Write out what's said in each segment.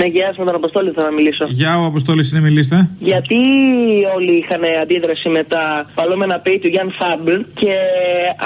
Ναι, γεια σα, με τον Αποστόλη θα να μιλήσω. Γεια, ο Αποστόλης είναι μιλήστε. Γιατί όλοι είχαν αντίδραση με τα παλόμενα πέι του Γιάνν Φάμπλ και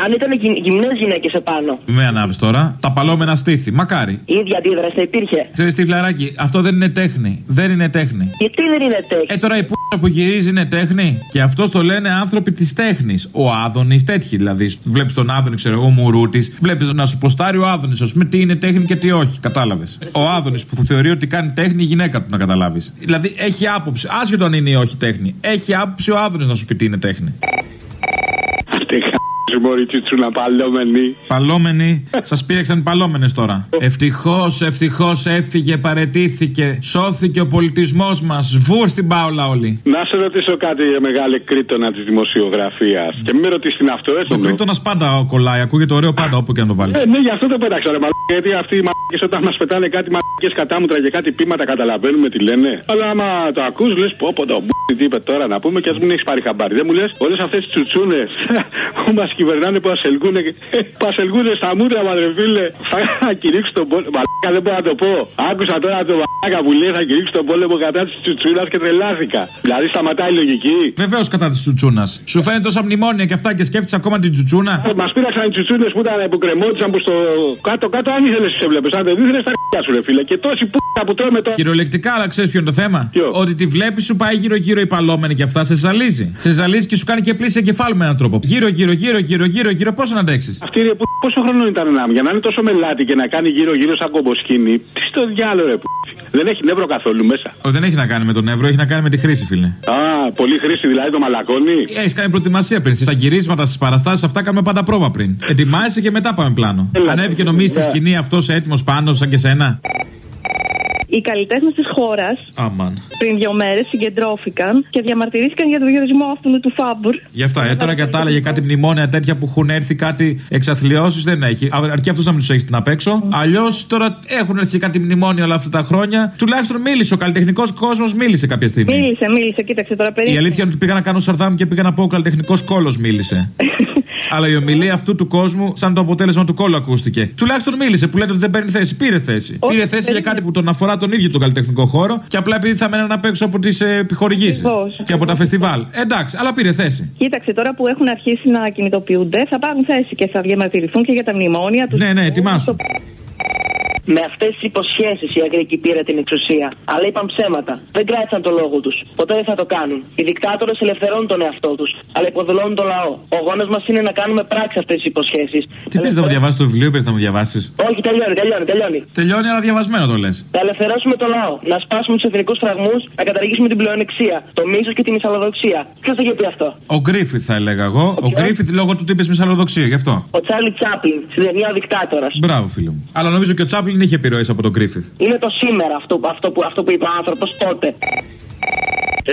αν ήταν γυμνές γυναίκες επάνω. Με ανάβεις τώρα. Τα παλόμενα στήθη. Μακάρι. Η ίδια αντίδραση θα υπήρχε. Ξέρεις τι φλαράκι, αυτό δεν είναι τέχνη. Δεν είναι τέχνη. Γιατί δεν είναι τέχνη; Ε, τώρα η που που γυρίζει είναι τέχνη. Και αυτό το λένε άνθρωποι της τέχνης. Ο Άδωνης, τέτοιοι δηλαδή. Βλέπεις τον Άδωνη, ξέρω εγώ, μουρούτης. Βλέπεις να σου ποστάρει ο Άδωνης, ας πούμε, τι είναι τέχνη και τι όχι. Κατάλαβες. Ο Άδωνης που θεωρεί ότι κάνει τέχνη η γυναίκα του να καταλάβεις. Δηλαδή έχει άποψη. Άσχετο αν είναι ή όχι τέχνη. Έχει άποψη ο Άδωνη να σου πει τι είναι τέχνη. Μωρή τσουτσούλα παλόμενη. Παλόμενη, σας πήρεξαν οι παλόμενες τώρα. Ευτυχώς, ευτυχώς έφυγε, παρετήθηκε. Σώθηκε ο πολιτισμός μας. Σβούρ στην πάολα όλοι. Να σε ρωτήσω κάτι για μεγάλη κρίτονα της δημοσιογραφίας. Και μην με ρωτήσεις την αυτό, έτσι. Το κρίτονα πάντα κολλάει, ακούγεται ωραίο πάντα όπου και να το βάλεις. Ε, ναι, γι' αυτό το πέταξα, ρε μαλάκα. Γιατί αυτοί οι μαλάκε όταν μας πετάνε κάτι μαλάκε κατάμουτρα και κάτι πείματα καταλαβαίνουμε τι λένε. Αλλά άμα το ακούς, λες πω πω το μπ***ι τι είπε τώρα να πούμε και ας μην έχεις πάρει χαμπάρι. Δεν μου λες όλες αυτές τις τσουτσούνες που μας κυβερνάνε που ασελγούνε, που ασελγούνε στα μούτρα, μαδρε φίλε. Θα κηρύξω τον πόλεμο. Μαλάκα δεν μπορώ να το πω. Άκουσα τώρα το μαλάκα που λέει θα κηρύξω τον πόλεμο κατά της τσουτσούνας και τρελάθηκα. Δηλαδή σταματάει η λογική. Βεβαίως κατά της τσουτσούνας. Σου φαίνεται τόσα μνημόνια και αυτά και σκέφτεσαι ακόμα την τσουτσούνα; Μας πήραξαν οι τσουτσούνες που ήταν που κρεμόντουσαν που στο κάτω-κάτω αν ήθελες τι έβλεπε. Αν δεν ήθελες τα ρ***α σου, ρε φίλε. Και τόση που που τρώμε τώρα. Κυριολεκτικά, αλλά ξέρεις ποιο είναι το θέμα; Ποιο; Ότι τη βλέπεις σου πάει γύρω-γύρω η παλόμενη και αυτά σε ζαλίζει. Σε ζαλίζει και σου κάνει και πλήση εγκεφάλου με έναν τρόπο. Γύρω-γύρω, γύρω-γύρω, γύρω-γύρω, πώ να αντέξεις; Αυτή ρε που πόσο χρόνο ήταν να για να είναι τόσο μελάτη και να κάνει γύρω-γύρω σαν κομποσκίνη. Τι στο διάλογο ρε που. Δεν έχει νεύρο καθόλου μέσα. Ο, δεν έχει να κάνει με τον Εύρο, έχει να κάνει με τη χρήση, φίλε. Α, πολύ χρήση δηλαδή το μαλακώνει. Έχεις κάνει προετοιμασία πριν. Στα γυρίσματα, στις παραστάσεις αυτά κάνουμε πάντα πρόβα πριν. Ετοιμάζεσαι και μετά πάμε πλάνο. Έλα. Ανέβηκε νομίζεις στη Ναι. σκηνή αυτός έτοιμος πάνω, σαν και σένα; Οι καλλιτέχνες της χώρας Αμάν. πριν δύο μέρες συγκεντρώθηκαν και διαμαρτυρήθηκαν για τον διορισμό αυτού του Φάμπουρ. Γι' αυτά, ε, τώρα κατάλεγε κάτι μνημόνια τέτοια που έχουν έρθει κάτι εξαθλιώσει δεν έχει. Α, Αρκεί αυτό να μην τους έχεις την απ' έξω. Αλλιώς τώρα έχουν έρθει κάτι μνημόνια όλα αυτά τα χρόνια. Τουλάχιστον μίλησε ο καλλιτεχνικός κόσμος, μίλησε κάποια στιγμή. Μίλησε, μίλησε, κοίταξε τώρα Η περίπου. αλήθεια είναι ότι πήγα να κάνω σαρδάμ και πήγα να πω ο καλλιτεχνικός κόλος μίλησε. Αλλά η ομιλία αυτού του κόσμου, σαν το αποτέλεσμα του κόλλου, ακούστηκε. Τουλάχιστον μίλησε που λέτε ότι δεν παίρνει θέση. Πήρε θέση. Όχι, Πήρε θέση για περίμενε. κάτι που τον αφορά τον ίδιο τον καλλιτεχνικό χώρο και απλά επειδή θα μέναν απ' έξω από τις επιχορηγήσεις Ακριβώς. και από τα φεστιβάλ. Εντάξει, αλλά πήρε θέση. Κοίταξε τώρα που έχουν αρχίσει να κινητοποιούνται, θα πάρουν θέση και θα διαμαρτυρηθούν και για τα μνημόνια τους. Ναι, ναι, ετοιμάσου. Με αυτές τις υποσχέσεις η Αγγλική πήρε την εξουσία. Αλλά είπαν ψέματα. Δεν κράτησαν το λόγο τους. Ποτέ δεν θα το κάνουν. Οι δικτάτορες ελευθερώνουν τον εαυτό τους. Αλλά υποδουλώνουν το λαό. Ο γόνος μας είναι να κάνουμε πράξη αυτές τις υποσχέσεις. Τι πει να μου διαβάσεις το βιβλίο, πε να μου διαβάσεις; Όχι, τελειώνει, τελειώνει, τελειώνει. Τελειώνει, αλλά διαβασμένο το λες. Να ελευθερώσουμε το λαό. Να σπάσουμε τους εθνικούς φραγμούς. Να καταργήσουμε την πλεονεξία. Το μίσος και τη μυσαλλοδοξία. Ποιος θα είχε πει αυτό; Ο Γκρίφιθ θα έλεγα εγώ. Ο ποιος; Γκρίφιθ λόγω του τύπη μυσαλλοδοξία, γι' αυτό. Ο Τσάρλι Τσάπλιν, στην ταινία Ο Δικτάτορας. Μπράβο, φίλο μου. Αλλά νομίζω και ο Τσάπλιν είχε επιρροές από τον Γκρίφιθ. Είναι το σήμερα αυτό, αυτό, που, αυτό που είπε ο άνθρωπος τότε.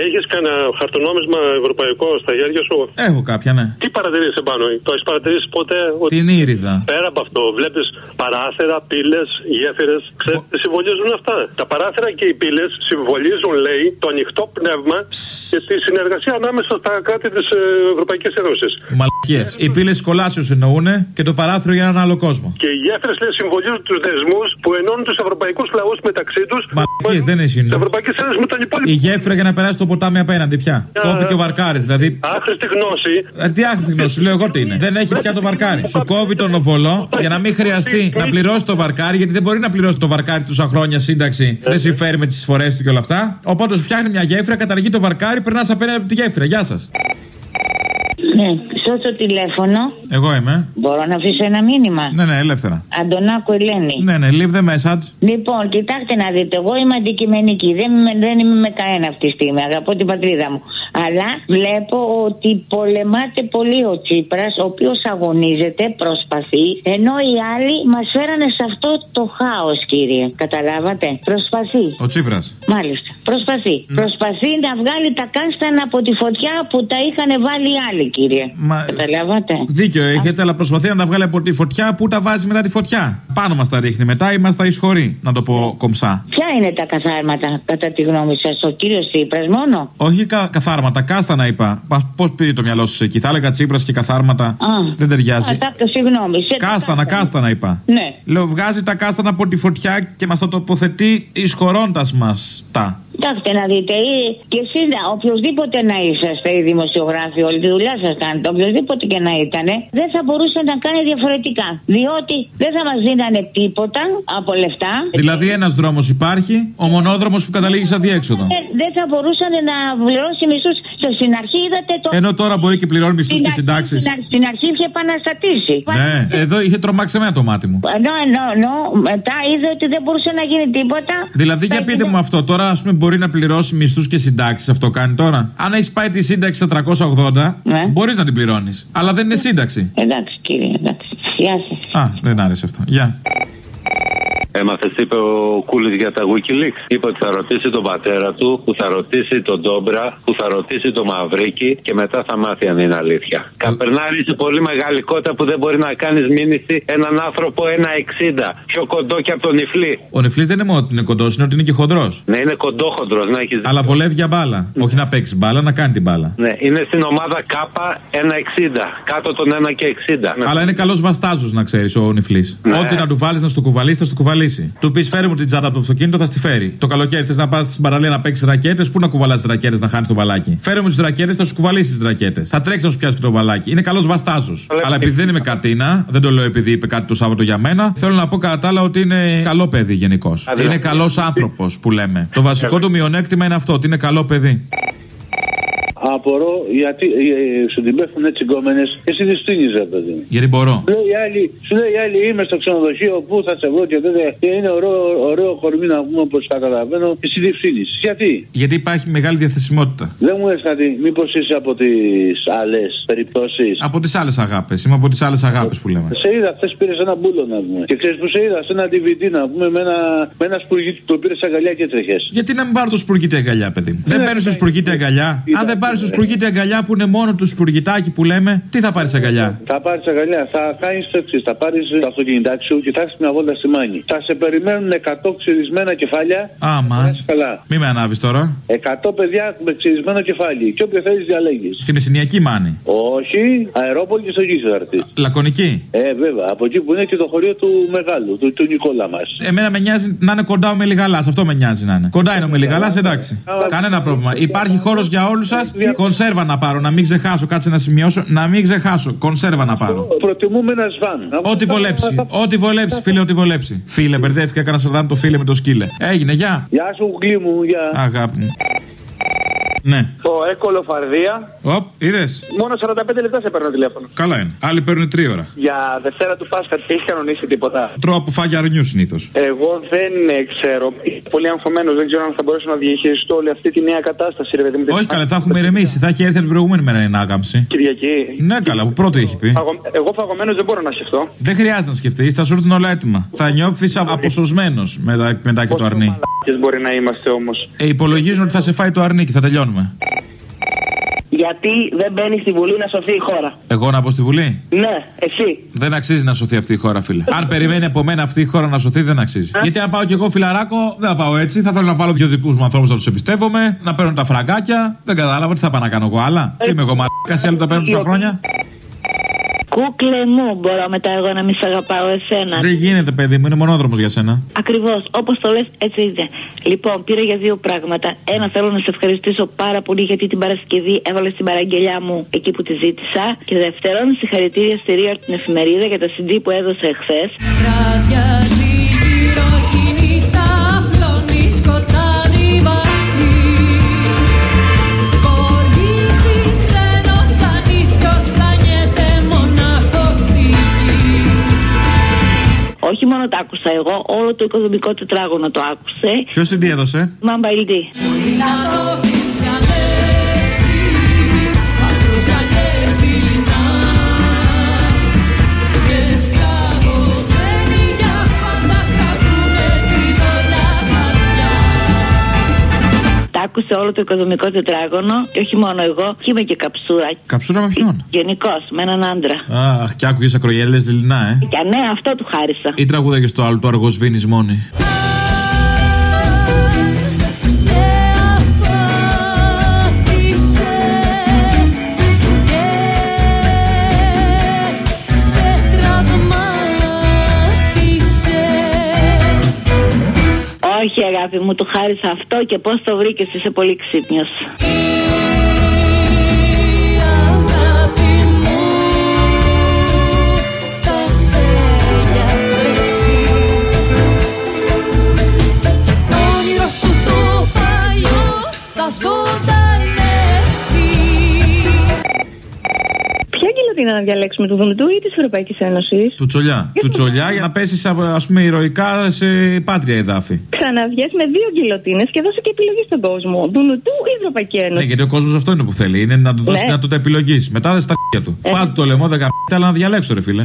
Έχεις κανένα χαρτονόμισμα ευρωπαϊκό στα χέρια σου; Έχω κάποια, ναι. Τι παρατηρήσεις επάνω, το έχεις παρατηρήσει ποτέ. Ότι Την ήριδα. πέρα από αυτό, βλέπεις παράθυρα, πύλες, γέφυρες; Ξέρετε τι συμβολίζουν αυτά. Τα παράθυρα και οι πύλες συμβολίζουν, λέει, το ανοιχτό πνεύμα και τη συνεργασία ανάμεσα στα κράτη της Ευρωπαϊκής Ένωσης. Μαλακίες. Οι πύλες κολάσεω εννοούν και το παράθυρο για έναν άλλο κόσμο. Και οι γέφυρες, λέει, συμβολίζουν τους δεσμούς που ενώνουν τους ευρωπαϊκούς λαούς μεταξύ τους. Μαλακίες δεν είναι Της Ευρωπαϊκής Ένωσης με τον υπόλοιπο. Η γέφυρα για να περάσει το ποτάμι απέναντι πια. Το είπε και ο Βαρκάρης. Δηλαδή. Άχρηστη γνώση. Ε, Τι άχρηστη γνώση, σου λέω εγώ τι είναι. Δεν έχει πια το βαρκάρι. Σου κόβει τον οβολό για να μην χρειαστεί να πληρώσει το βαρκάρι, γιατί δεν μπορεί να πληρώσει το βαρκάρι τόσα χρόνια σύνταξη. Δεν συμφέρει με τις εισφορέ του και όλα αυτά. Οπότε σου φτιάχνει μια γέφυρα, καταργεί το βαρκάρι, περνάς απέναντι από τη γέφυρα. Γεια σας. Ναι, σώσω τηλέφωνο. Εγώ είμαι. Μπορώ να αφήσω ένα μήνυμα; Ναι, ναι, ελεύθερα. Αντωνάκου Ελένη. Ναι, ναι, leave the message. Λοιπόν, κοιτάξτε να δείτε, εγώ είμαι αντικειμενική. Δεν, είμαι- δεν είμαι με κανένα αυτή τη στιγμή. Αγαπώ την πατρίδα μου. Αλλά βλέπω ότι πολεμάται πολύ ο Τσίπρας, ο οποίος αγωνίζεται, προσπαθεί, ενώ οι άλλοι μας φέρανε σε αυτό το χάος, κύριε. Καταλάβατε; Προσπαθεί. Ο Τσίπρας. Μάλιστα. Προσπαθεί. Προσπαθεί να βγάλει τα κάστανα από τη φωτιά που τα είχαν βάλει οι άλλοι, κύριε. Μα... Καταλάβατε; Δίκιο έχετε, αλλά προσπαθεί να τα βγάλει από τη φωτιά που τα βάζει μετά τη φωτιά. Πάνω μας τα ρίχνει μετά ή μα τα εισχωρεί, να το πω κομψά. Ποια είναι τα καθάρματα, κατά τη γνώμη σας, ο κύριος Τσίπρας μόνο; Όχι κα, καθάραμα καθάρματα, κάστανα είπα. Πώς πήγε το μυαλό σα εκεί, θα έλεγα τσίπρας και καθάρματα. Δεν ταιριάζει. Κάτω, συγγνώμη. σε- Κάστανα, κάστανα είπα. Ναι. Λέω, βγάζει τα κάστανα από τη φωτιά και μας τα τοποθετεί εισχωρώντα μας τα. Κοιτάξτε να δείτε, ή, και εσείς οποιοδήποτε να είσαστε οι δημοσιογράφοι, όλη τη δουλειά σας κάνετε, οποιοδήποτε και να ήταν, δεν θα μπορούσε να κάνει διαφορετικά. Διότι δεν θα μας δίνανε τίποτα από λεφτά. Δηλαδή, ένας δρόμος υπάρχει, ο μονόδρομος που καταλήγεις σε διέξοδο. Ε, Δεν θα μπορούσαν να πληρώσει μισθούς. Στην αρχή είδατε το. Ενώ τώρα μπορεί και πληρώνει μισθούς Στην και αρχή- συντάξεις. Στην αρχή, στην αρχή είχε επαναστατήσει. Ναι, εδώ είχε τρομάξει εμένα το μάτι μου. Ενώ, ενώ, ενώ μετά είδε ότι δεν μπορούσε να γίνει τίποτα. Δηλαδή, για πείτε μου αυτό, τώρα ας πούμε μπορεί να πληρώσει μισθούς και συντάξεις, αυτό κάνει τώρα. Αν έχεις πάει τη σύνταξη στα 380, Ναι. μπορείς να την πληρώνεις. Αλλά δεν είναι σύνταξη. Εντάξει κύριε, εντάξει. Γεια σας. Α, δεν άρεσε αυτό. Γεια. Έμαθε τι είπε ο Κούλης για τα Wikileaks. Είπε ότι θα ρωτήσει τον πατέρα του, που θα ρωτήσει τον Ντόμπρα, που θα ρωτήσει τον Μαυρίκη και μετά θα μάθει αν είναι αλήθεια. Καπερνάρη είσαι πολύ μεγάλη κότα που δεν μπορεί να κάνεις μήνυση έναν άνθρωπο 1,60. Πιο κοντό και από τον Ιφλή. Ο νεφλή δεν είναι μόνο ότι είναι κοντός, είναι ότι είναι και χοντρός. Ναι, είναι κοντόχοντρο να έχεις Αλλά βολεύει για μπάλα. Όχι να παίξεις μπάλα, να κάνει την μπάλα. Ναι, είναι στην ομάδα K 1,60. Κάτω των 1 και 60. Αλλά είναι καλός βαστάζος να ξέρεις ο νεφλή. Ναι. Ό,τι να του βάλεις να στο κουβαλήσει, θα στο κουβαλήσει. Του πεις φέρε μου την τσάντα από το αυτοκίνητο, θα στη φέρει. Το καλοκαίρι θες να πας στην παραλία να παίξεις ρακέτες, πού να κουβαλάς τις ρακέτες να χάνεις το βαλάκι. Φέρε μου τις ρακέτες, θα σου κουβαλήσεις τις ρακέτες. Θα τρέξεις να σου πιάσει και το βαλάκι. Είναι καλός βαστάζο. Αλλά επειδή δεν είμαι κατίνα, δεν το λέω επειδή είπε κάτι το Σάββατο για μένα, θέλω να πω κατά τα άλλα ότι είναι καλό παιδί γενικώς. Είναι καλός άνθρωπος που λέμε. Το βασικό του μειονέκτημα είναι αυτό, ότι είναι καλό παιδί. Απορώ γιατί ε, σου την πέφτουν έτσι γκόμενες και εσύ τις στείνεις, ρε παιδί μου. Γιατί μπορώ. Λέει η άλλη, σου λέει η άλλη είμαι στο ξενοδοχείο που θα σε βρω και τότε και είναι ωραίο, ωραίο κορμί να πούμε όπως καταλαβαίνω και εσύ τις φτύνεις. Γιατί; Γιατί υπάρχει μεγάλη διαθεσιμότητα. δεν μου λες κάτι, μήπως είσαι από τις άλλες περιπτώσεις; Από τις άλλες αγάπες. Είμαι από τις άλλες αγάπες που λέμε. Σε είδα, χθες πήρες ένα μπούλο να πούμε. Και ξέρεις που σε είδα, σε ένα DVD να πούμε με ένα, με ένα σπουργίτι που πήρες αγκαλιά και τρέχες. Γιατί να μην πάρω το σπουργίτη αγκαλιά, παιδί μου; Δεν παίρνεις το σπουργίτη αγκαλιά; Αν δεν πάρεις το σπουργίτη αγκαλιά που είναι μόνο το σπουργητάκι που λέμε, τι θα πάρεις αγκαλιά; Θα πάρεις αγκαλιά, θα κάνεις το εξής. Θα πάρεις το αυτοκινητάκι σου και θα έχει μια βόλτα στη μάνη. Θα σε περιμένουν 100 ξυρισμένα κεφάλια. Άμα. Να είσαι καλά. Μη με ανάβεις τώρα. 100 παιδιά με ξυρισμένο κεφάλι. Και όποιο θέλεις διαλέγεις. Στη Μεσσηνιακή μάνη. Όχι, αερόπολη και στο Γίσδαρτη. Λακωνική; Ε, βέβαια, από εκεί που είναι και το χωρίο του μεγάλου, του, του Νικόλα μας. Εμένα με νοιάζει να είναι κοντά ο Μελιγαλάς. Αυτό με νοιάζει να είναι. Κοντά είναι ο Μελιγαλάς, εντάξει. Κανένα πρόβλημα. Υπάρχει χώρος για όλους σας. Κονσέρβα να πάρω, να μην ξεχάσω. Κάτσε να σημειώσω. Να μην ξεχάσω. Κονσέρβα να πάρω. Προτιμούμε ένα σβάν. Ό,τι βολέψει. Ό,τι βολέψει, φίλε, ό,τι βολέψει. Φίλε, μπερδεύτηκα, έκανα σαρδάμ το φίλε με το σκύλε. Έγινε, γεια. Γεια σου, γκλί μου, γεια. Αγάπη μου. Ναι. Το έκολο φαρδία. Οπ, είδες. Μόνο 45 λεπτά σε παίρνω τηλέφωνο. Καλά είναι. Άλλοι παίρνουν τρία ώρα. Για Δευτέρα του Πάσχα έχεις κανονίσει τίποτα; Τρώω από φάγια αρνιού συνήθως. Εγώ δεν ε, ξέρω. Είμαι Πολύ αγχωμένος. Δεν ξέρω αν θα μπορέσω να διαχειριστώ όλη αυτή τη νέα κατάσταση, ρε παιδί μου. Όχι καλά, θα έχουμε ηρεμήσει. Θα έχει έρθει την προηγούμενη μέρα η ανάκαμψη. Κυριακή. Ναι, καλά, που πρώτο έχει πει. Φαγω- Εγώ φαγωμένος δεν μπορώ να σκεφτώ. Δεν χρειάζεται να σκεφτείς, θα σου έρθουν όλα έτοιμα. Θα νιώθεις αποσωσμένος μετά, μετά και το αρνί. Ποιες μπορεί να είμαστε όμως; Ε, υπολογίζουν ότι θα σε φάει το αρνί και θα τελειώνουμε. Γιατί δεν μπαίνει στη Βουλή να σωθεί η χώρα; Εγώ να πω στη Βουλή; Ναι, εσύ. Δεν αξίζει να σωθεί αυτή η χώρα, φίλε. Αν περιμένει από μένα αυτή η χώρα να σωθεί, δεν αξίζει. Γιατί αν πάω κι εγώ φιλαράκο, δεν θα πάω έτσι. Θα θέλω να βάλω δύο δικούς μου ανθρώπους να τους εμπιστεύομαι, να παίρνω τα φραγκάκια. Δεν κατάλαβα τι θα πάω να κάνω εγώ άλλα. Τι είμαι εγώ, μαλάκας, οι άλλοι τα παίρνουν τόσα χρόνια. Κούκλε μου, μπορώ μετά εγώ να μη σε αγαπάω εσένα. Δεν γίνεται, παιδί μου, είναι μονόδρομος για σένα. Ακριβώς, όπως το λες, έτσι είναι. Λοιπόν, πήρα για δύο πράγματα. Ένα, θέλω να σε ευχαριστήσω πάρα πολύ γιατί την Παρασκευή έβαλες στην παραγγελιά μου εκεί που τη ζήτησα. Και δεύτερον, συγχαρητήρια στη Ρία την εφημερίδα για τα CD που έδωσε εχθέ. Μόνο το άκουσα εγώ, όλο το οικοδομικό τετράγωνο το άκουσε. Ποιος CD έδωσε. Μαμπαλντή. Άκουσε όλο το οικοδομικό τετράγωνο και όχι μόνο εγώ, και είμαι και καψούρα. Καψούρα με ποιον; Γενικώς, με έναν άντρα. Αχ, και άκουγες ακρογιαλέ δειλινά, ε. Και ναι, αυτό του χάρισα. Ή τραγούδαγες στο άλλο, το αργός σβήνει μόνη. Όχι, αγάπη μου, του χάρισα αυτό και πώς το βρήκες, είσαι πολύ ξύπνιος. Ποια γκυλοτίνα να διαλέξουμε, του Δουνουτού ή της Ευρωπαϊκής Ένωσης. Του τσολιά. Του τσολιά για να πέσεις, α πούμε, ηρωικά σε πάτρια εδάφη. Ξαναβγες με δύο γκυλοτίνες και δώσε και επιλογή στον κόσμο. Δουνουτού ή Ευρωπαϊκή Ναι, Ένωση. γιατί ο κόσμος αυτό είναι που θέλει. Είναι να του δώσεις Ναι. δυνατότητα επιλογή. Μετά δεν στα χέρια του. Φάτε το λαιμό, δεν γαμπάτε, αλλά να διαλέξω, ρε φίλε.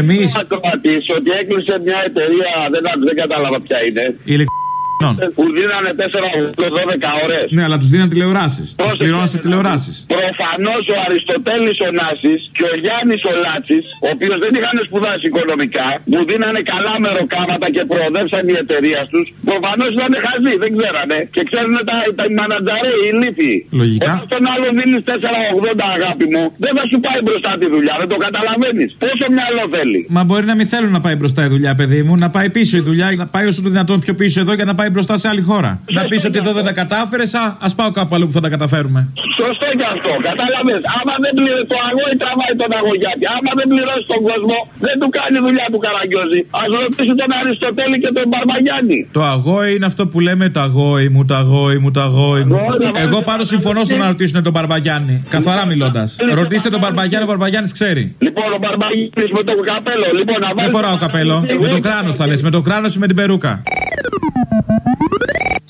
Εμεί. Ακροατή ότι έκλεισε μια εταιρεία, δεν, δεν κατάλαβα ποια είναι. Που δίνανε 4-12 ώρες. Ναι, αλλά τους δίναν τηλεοράσεις. Τους Πρόσεξε, πληρώναν σε τηλεοράσεις. Προφανώς ο Αριστοτέλης ο Νάσης και ο Γιάννης ο Λάτσης, ο οποίος δεν είχαν σπουδάσει οικονομικά, που δίνανε καλά μεροκάματα και προοδεύσαν οι εταιρεία τους, προφανώς ήταν χαζοί, δεν ξέρανε. Και ξέρουν τα, τα μανατζαρέ, οι λύθοι. Λογικά. Όταν τον άλλο δίνεις 4,80 αγάπη μου, δεν θα σου πάει μπροστά τη δουλειά, δεν το καταλαβαίνεις. Πόσο μυαλό θέλει. Μα μπορεί να μην θέλουν να πάει μπροστά η δουλειά, παιδί μου, να πάει πίσω η δουλειά, να πάει όσο το δυνατόν πιο πίσω εδώ για να πάει μπροστά σε άλλη χώρα. Να πεις ότι εδώ δεν τα κατάφερες, α ας πάω κάπου αλλού που θα τα καταφέρουμε. Σωστό και αυτό, κατάλαβες. Άμα δεν πληρώσει το αγόη, τραβάει τον αγωγιάτη. Άμα δεν πληρώσει τον κόσμο, δεν του κάνει δουλειά του καραγκιόζη. Α ρωτήσει τον Αριστοτέλη και τον Μπαρμαγιάννη. Το αγόη είναι αυτό που λέμε το αγόη μου, το αγόη μου, το αγόη μου. Εγώ πάνω συμφωνώ στο να ρωτήσουν τον Μπαρμπαγιάννη. Καθαρά μιλώντας. Ρωτήστε τον Μπαρμπαγιάννη, ο Μπαρμπαγιάννης ξέρει. Λοιπόν, ο Μπαρμαγιάννη με το καπέλο. Λοιπόν, να Δεν βάλει. φοράω καπέλο. Με το κράνος θα λες, με το κράνος ή με την περούκα.